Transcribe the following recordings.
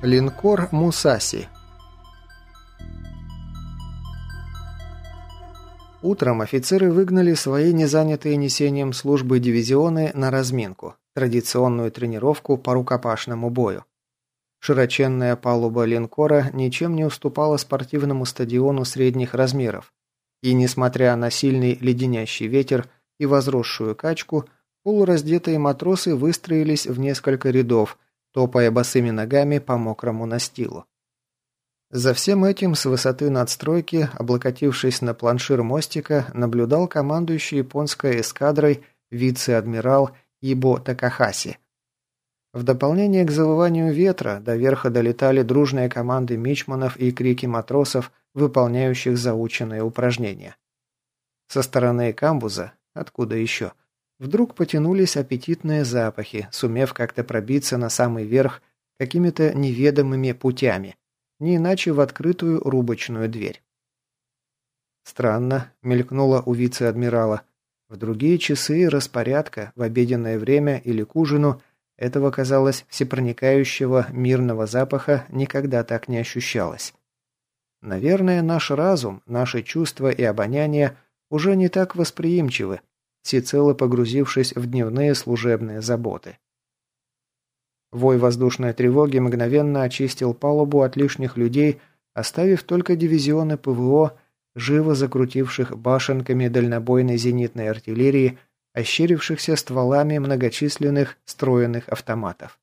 Линкор «Мусаси». Утром офицеры выгнали свои незанятые несением службы дивизионы на разминку, традиционную тренировку по рукопашному бою. Широченная палуба линкора ничем не уступала спортивному стадиону средних размеров, и, несмотря на сильный леденящий ветер и возросшую качку, полураздетые матросы выстроились в несколько рядов – топая босыми ногами по мокрому настилу. За всем этим с высоты надстройки, облокотившись на планшир мостика, наблюдал командующий японской эскадрой вице-адмирал Ибо Такахаси. В дополнение к завыванию ветра до верха долетали дружные команды мичманов и крики матросов, выполняющих заученные упражнения. Со стороны камбуза, откуда еще, Вдруг потянулись аппетитные запахи, сумев как-то пробиться на самый верх какими-то неведомыми путями, не иначе в открытую рубочную дверь. Странно, мелькнуло у вице-адмирала. В другие часы распорядка, в обеденное время или к ужину, этого, казалось, всепроникающего мирного запаха никогда так не ощущалось. Наверное, наш разум, наши чувства и обоняние уже не так восприимчивы, всецело погрузившись в дневные служебные заботы. Вой воздушной тревоги мгновенно очистил палубу от лишних людей, оставив только дивизионы ПВО, живо закрутивших башенками дальнобойной зенитной артиллерии, ощерившихся стволами многочисленных строенных автоматов.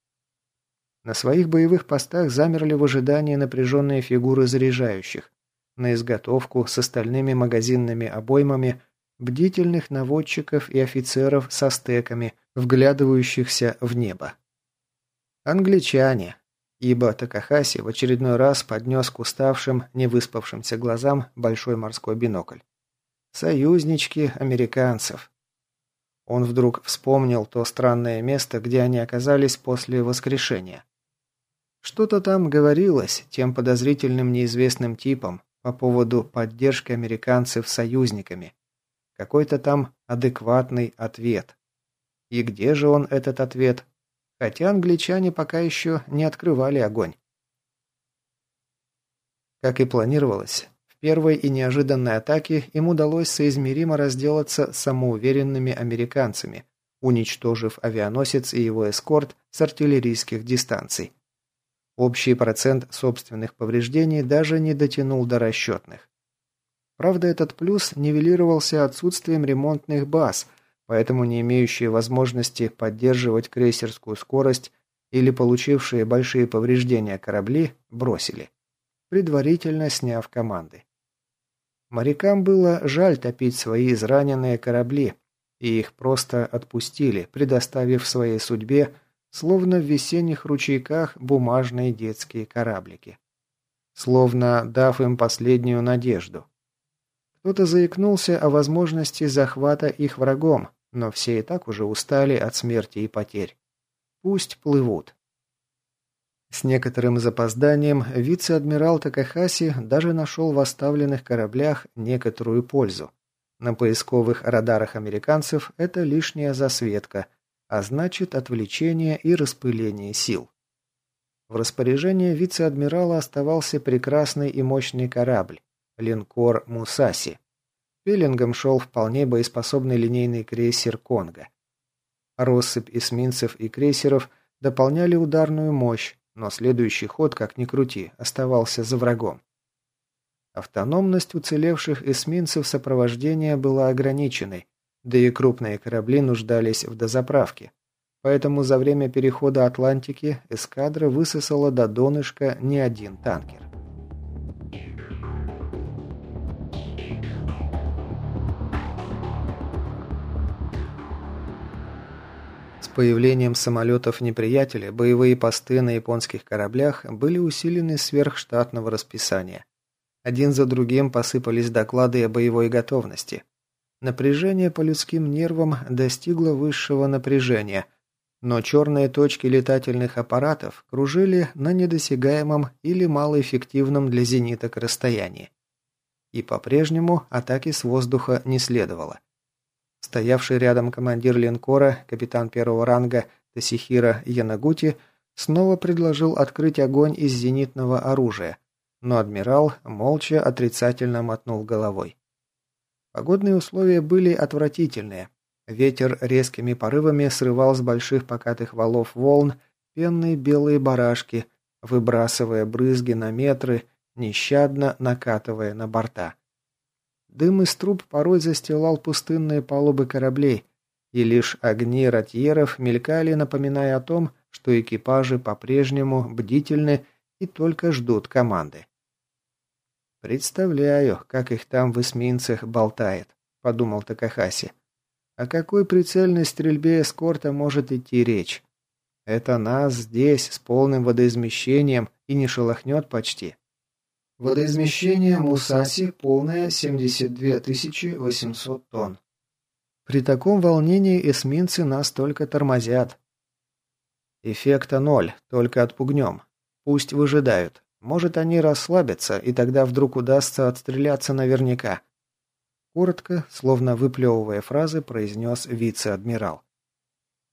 На своих боевых постах замерли в ожидании напряженные фигуры заряжающих, на изготовку с остальными магазинными обоймами – бдительных наводчиков и офицеров со стеками, вглядывающихся в небо. Англичане, ибо Такахаси в очередной раз поднес к уставшим, невыспавшимся глазам большой морской бинокль. Союзнички американцев. Он вдруг вспомнил то странное место, где они оказались после воскрешения. Что-то там говорилось тем подозрительным неизвестным типом по поводу поддержки американцев союзниками, какой-то там адекватный ответ. И где же он, этот ответ? Хотя англичане пока еще не открывали огонь. Как и планировалось, в первой и неожиданной атаке им удалось соизмеримо разделаться с самоуверенными американцами, уничтожив авианосец и его эскорт с артиллерийских дистанций. Общий процент собственных повреждений даже не дотянул до расчетных. Правда, этот плюс нивелировался отсутствием ремонтных баз, поэтому не имеющие возможности поддерживать крейсерскую скорость или получившие большие повреждения корабли бросили, предварительно сняв команды. Морякам было жаль топить свои израненные корабли, и их просто отпустили, предоставив своей судьбе, словно в весенних ручейках, бумажные детские кораблики. Словно дав им последнюю надежду. Кто-то заикнулся о возможности захвата их врагом, но все и так уже устали от смерти и потерь. Пусть плывут. С некоторым запозданием вице-адмирал Такахаси даже нашел в оставленных кораблях некоторую пользу. На поисковых радарах американцев это лишняя засветка, а значит отвлечение и распыление сил. В распоряжении вице-адмирала оставался прекрасный и мощный корабль, линкор «Мусаси». Пеллингом шел вполне боеспособный линейный крейсер «Конго». Россыпь эсминцев и крейсеров дополняли ударную мощь, но следующий ход, как ни крути, оставался за врагом. Автономность уцелевших эсминцев сопровождения была ограниченной, да и крупные корабли нуждались в дозаправке. Поэтому за время перехода Атлантики эскадра высосала до донышка не один танкер. Появлением самолетов неприятеля боевые посты на японских кораблях были усилены сверхштатного расписания. Один за другим посыпались доклады о боевой готовности. Напряжение по людским нервам достигло высшего напряжения, но черные точки летательных аппаратов кружили на недосягаемом или малоэффективном для зениток расстоянии. И по-прежнему атаки с воздуха не следовало. Стоявший рядом командир линкора, капитан первого ранга Тасихира Янагути, снова предложил открыть огонь из зенитного оружия, но адмирал молча отрицательно мотнул головой. Погодные условия были отвратительные. Ветер резкими порывами срывал с больших покатых валов волн пенные белые барашки, выбрасывая брызги на метры, нещадно накатывая на борта. Дым из труб порой застилал пустынные палубы кораблей, и лишь огни ротьеров мелькали, напоминая о том, что экипажи по-прежнему бдительны и только ждут команды. «Представляю, как их там в эсминцах болтает», — подумал Такахаси. «О какой прицельной стрельбе эскорта может идти речь? Это нас здесь с полным водоизмещением и не шелохнет почти». Водоизмещение Мусаси полное 72 800 тонн. При таком волнении эсминцы нас только тормозят. Эффекта ноль, только отпугнем. Пусть выжидают. Может, они расслабятся, и тогда вдруг удастся отстреляться наверняка. Коротко, словно выплевывая фразы, произнес вице-адмирал.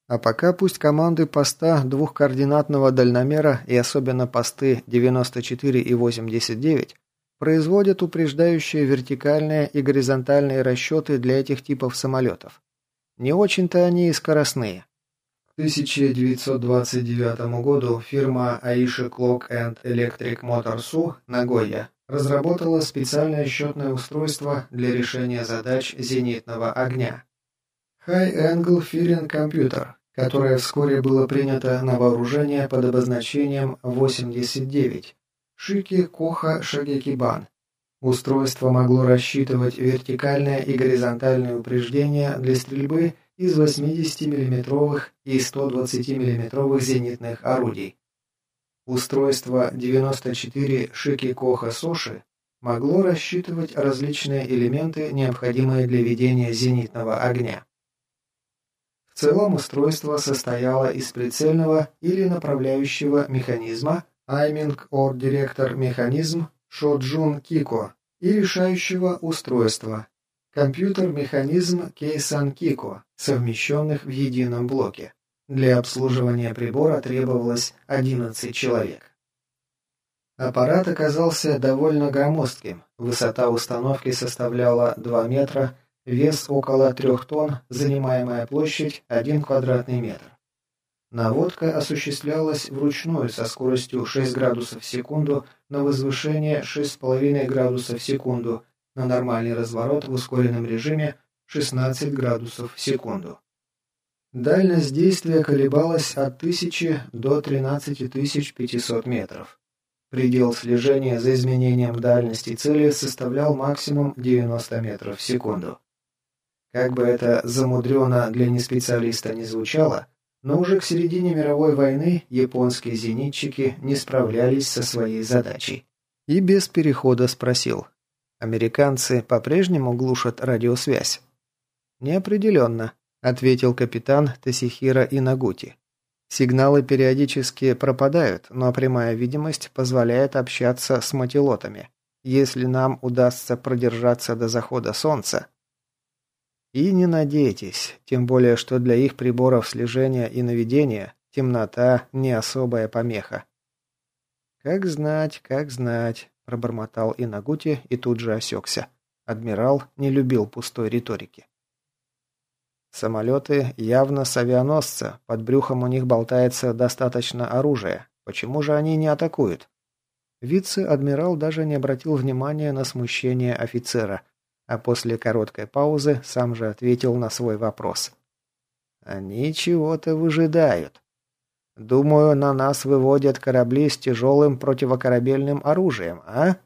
А пока пусть команды поста двухкоординатного дальномера и особенно посты 94 и 89 производят упреждающие вертикальные и горизонтальные расчеты для этих типов самолетов. Не очень-то они и скоростные. К 1929 году фирма Aisha Clock and Electric Motors U Нагоя разработала специальное счетное устройство для решения задач зенитного огня. High Angle Fearing Computer, которое вскоре было принято на вооружение под обозначением 89, Шики Коха Шагекибан. Устройство могло рассчитывать вертикальное и горизонтальное упреждение для стрельбы из 80 мм и 120 мм зенитных орудий. Устройство 94 Шики Коха Соши могло рассчитывать различные элементы, необходимые для ведения зенитного огня. Целом устройство состояло из прицельного или направляющего механизма Айминг or Директор Механизм Шоджун Кико и решающего устройства Компьютер-механизм Кейсан Кико, совмещенных в едином блоке. Для обслуживания прибора требовалось 11 человек. Аппарат оказался довольно громоздким. Высота установки составляла 2 метра, вес около 3 тонн, занимаемая площадь 1 квадратный метр. Наводка осуществлялась вручную со скоростью 6 градусов в секунду на возвышение 6,5 градусов в секунду на нормальный разворот в ускоренном режиме 16 градусов в секунду. Дальность действия колебалась от 1000 до 13500 метров. Предел слежения за изменением дальности цели составлял максимум 90 метров в секунду. Как бы это замудрено для неспециалиста не звучало, но уже к середине мировой войны японские зенитчики не справлялись со своей задачей. И без перехода спросил, Американцы по-прежнему глушат радиосвязь? Неопределенно, ответил капитан Тесихира Инагути. Сигналы периодически пропадают, но прямая видимость позволяет общаться с мотилотами. Если нам удастся продержаться до захода солнца. И не надейтесь, тем более, что для их приборов слежения и наведения темнота не особая помеха. Как знать, как знать пробормотал Инагути и тут же осекся. Адмирал не любил пустой риторики. Самолеты явно с авианосца, под брюхом у них болтается достаточно оружия. Почему же они не атакуют? Вице-адмирал даже не обратил внимания на смущение офицера, а после короткой паузы сам же ответил на свой вопрос. «Они чего-то выжидают. Думаю, на нас выводят корабли с тяжелым противокорабельным оружием, а?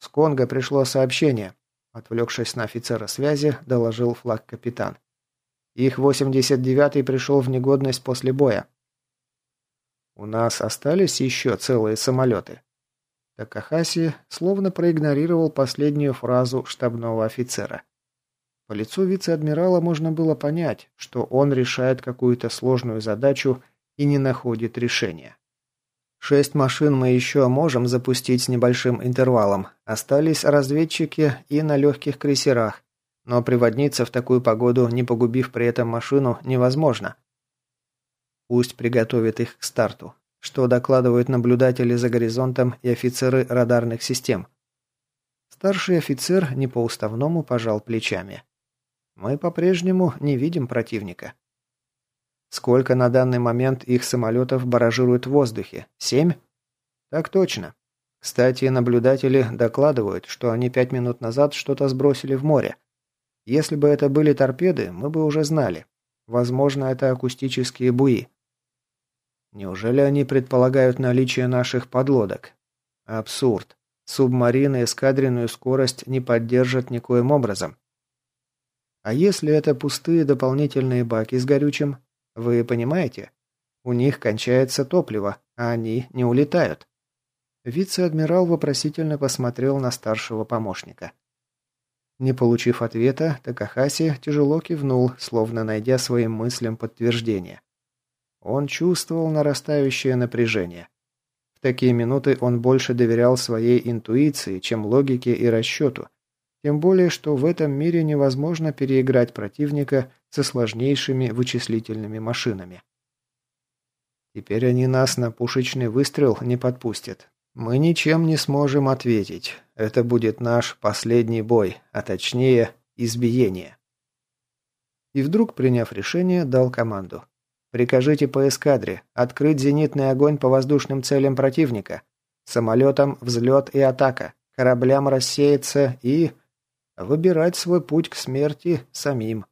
С Конго пришло сообщение. Отвлекшись на офицера связи, доложил флаг капитан. Их 89-й пришел в негодность после боя. У нас остались еще целые самолеты. Такахаси словно проигнорировал последнюю фразу штабного офицера. По лицу вице-адмирала можно было понять, что он решает какую-то сложную задачу и не находит решения. Шесть машин мы еще можем запустить с небольшим интервалом. Остались разведчики и на легких крейсерах. Но приводниться в такую погоду, не погубив при этом машину, невозможно. Пусть приготовит их к старту. Что докладывают наблюдатели за горизонтом и офицеры радарных систем. Старший офицер не по-уставному пожал плечами. Мы по-прежнему не видим противника. Сколько на данный момент их самолетов баражирует в воздухе? Семь? Так точно. Кстати, наблюдатели докладывают, что они пять минут назад что-то сбросили в море. Если бы это были торпеды, мы бы уже знали. Возможно, это акустические буи. Неужели они предполагают наличие наших подлодок? Абсурд. Субмарины эскадренную скорость не поддержат никоим образом. А если это пустые дополнительные баки с горючим? Вы понимаете? У них кончается топливо, а они не улетают. Вице-адмирал вопросительно посмотрел на старшего помощника. Не получив ответа, Такахаси тяжело кивнул, словно найдя своим мыслям подтверждение. Он чувствовал нарастающее напряжение. В такие минуты он больше доверял своей интуиции, чем логике и расчету. Тем более, что в этом мире невозможно переиграть противника со сложнейшими вычислительными машинами. Теперь они нас на пушечный выстрел не подпустят. Мы ничем не сможем ответить. Это будет наш последний бой, а точнее, избиение. И вдруг, приняв решение, дал команду. Прикажите по эскадре открыть зенитный огонь по воздушным целям противника. Самолетам взлет и атака. Кораблям рассеяться и... Выбирать свой путь к смерти самим.